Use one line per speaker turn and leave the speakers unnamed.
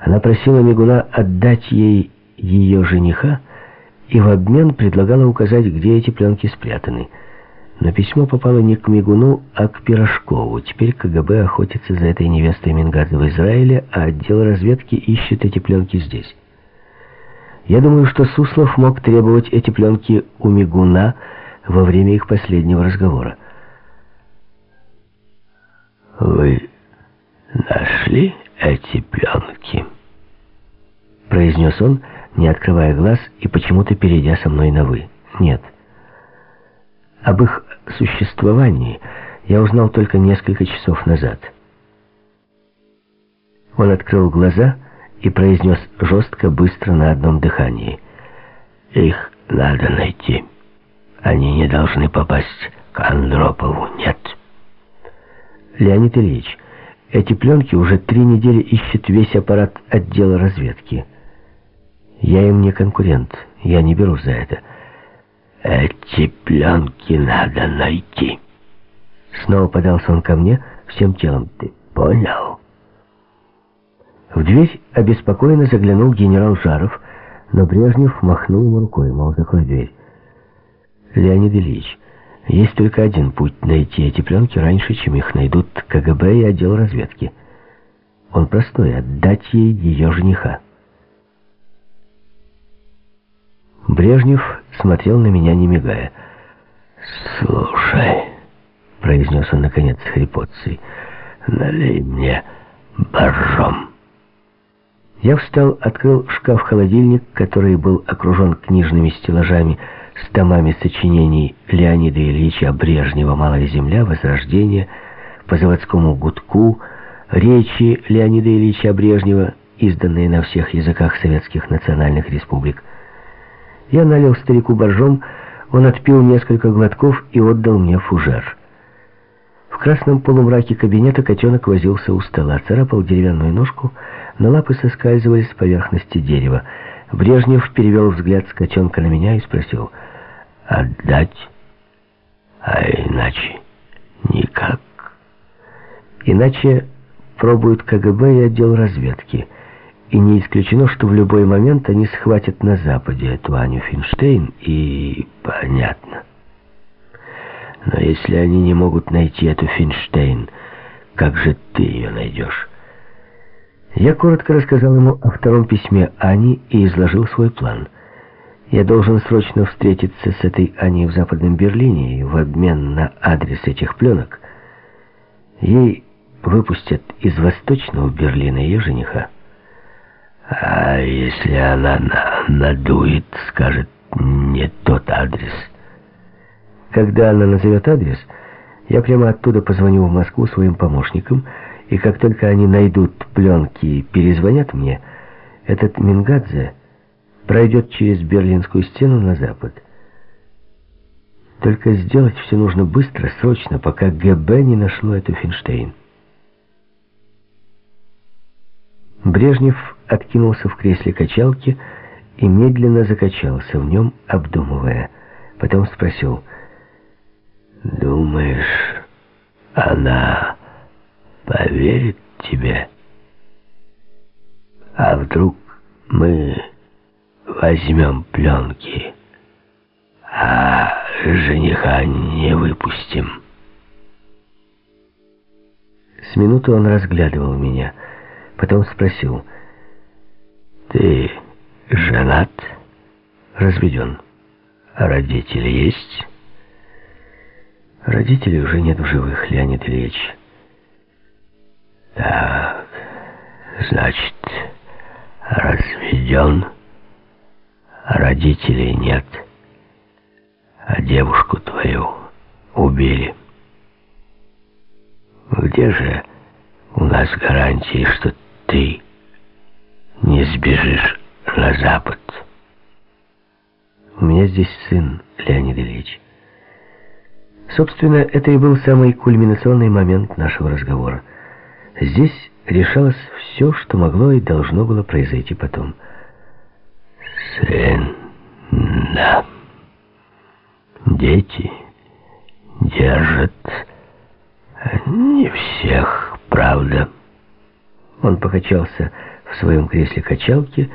Она просила Мигуна отдать ей ее жениха и в обмен предлагала указать, где эти пленки спрятаны. Но письмо попало не к Мигуну, а к Пирожкову. Теперь КГБ охотится за этой невестой Мингадзе в Израиле, а отдел разведки ищет эти пленки здесь. Я думаю, что Суслов мог требовать эти пленки у Мигуна во время их последнего разговора.
«Вы нашли эти пленки?»
Произнес он, не открывая глаз и почему-то перейдя со мной на «вы». «Нет». Об их существовании я узнал только несколько часов назад. Он открыл глаза и произнес жестко, быстро, на одном дыхании.
«Их надо найти. Они не должны попасть к Андропову, нет».
Леонид Ильич, эти пленки уже три недели ищет весь аппарат отдела разведки. Я им не конкурент, я не берусь за это.
Эти пленки надо найти.
Снова подался он ко мне всем телом.
Ты понял?
В дверь обеспокоенно заглянул генерал Жаров, но Брежнев махнул ему рукой, мол, закрой дверь. Леонид Ильич, есть только один путь найти эти пленки раньше, чем их найдут КГБ и отдел разведки. Он простой — отдать ей ее жениха. Брежнев смотрел на меня, не мигая.
«Слушай», — произнес он наконец с хрипотцей, — «налей мне боржом».
Я встал, открыл шкаф-холодильник, который был окружен книжными стеллажами с томами сочинений Леонида Ильича Брежнева «Малая земля», «Возрождение», «По заводскому гудку», речи Леонида Ильича Брежнева, изданные на всех языках советских национальных республик. Я налил старику боржом, он отпил несколько глотков и отдал мне фужер. В красном полумраке кабинета котенок возился у стола, царапал деревянную ножку, но лапы соскальзывали с поверхности дерева. Брежнев перевел взгляд с котенка на меня и спросил,
«Отдать? А иначе никак?»
«Иначе пробуют КГБ и отдел разведки». И не исключено, что в любой момент они схватят на Западе эту Аню Финштейн, и понятно.
Но если они не могут найти эту Финштейн, как же ты ее найдешь?
Я коротко рассказал ему о втором письме Ани и изложил свой план. Я должен срочно встретиться с этой Аней в Западном Берлине в обмен на адрес этих пленок ей выпустят из Восточного Берлина ее жениха.
А если она на надует, скажет не тот адрес?
Когда она назовет адрес, я прямо оттуда позвоню в Москву своим помощникам, и как только они найдут пленки и перезвонят мне, этот Мингадзе пройдет через Берлинскую стену на запад. Только сделать все нужно быстро, срочно, пока ГБ не нашло эту Финштейн. Брежнев откинулся в кресле качалки и медленно закачался в нем, обдумывая. Потом спросил,
«Думаешь, она поверит тебе? А вдруг мы возьмем пленки, а жениха не выпустим?»
С минуты он разглядывал меня, потом спросил,
ты женат?
Разведен.
А родители есть?
Родителей уже нет в живых, Леонид Ильич.
Так, значит, разведен, а родителей нет. А девушку твою убили. Где же у нас гарантии, что ты не сбежишь на запад.
У меня здесь сын, Леонид Ильич. Собственно, это и был самый кульминационный момент нашего разговора. Здесь решалось все, что могло и должно было произойти потом.
Сын, да. Дети держат не всех, правда.
Он покачался в своем кресле качалки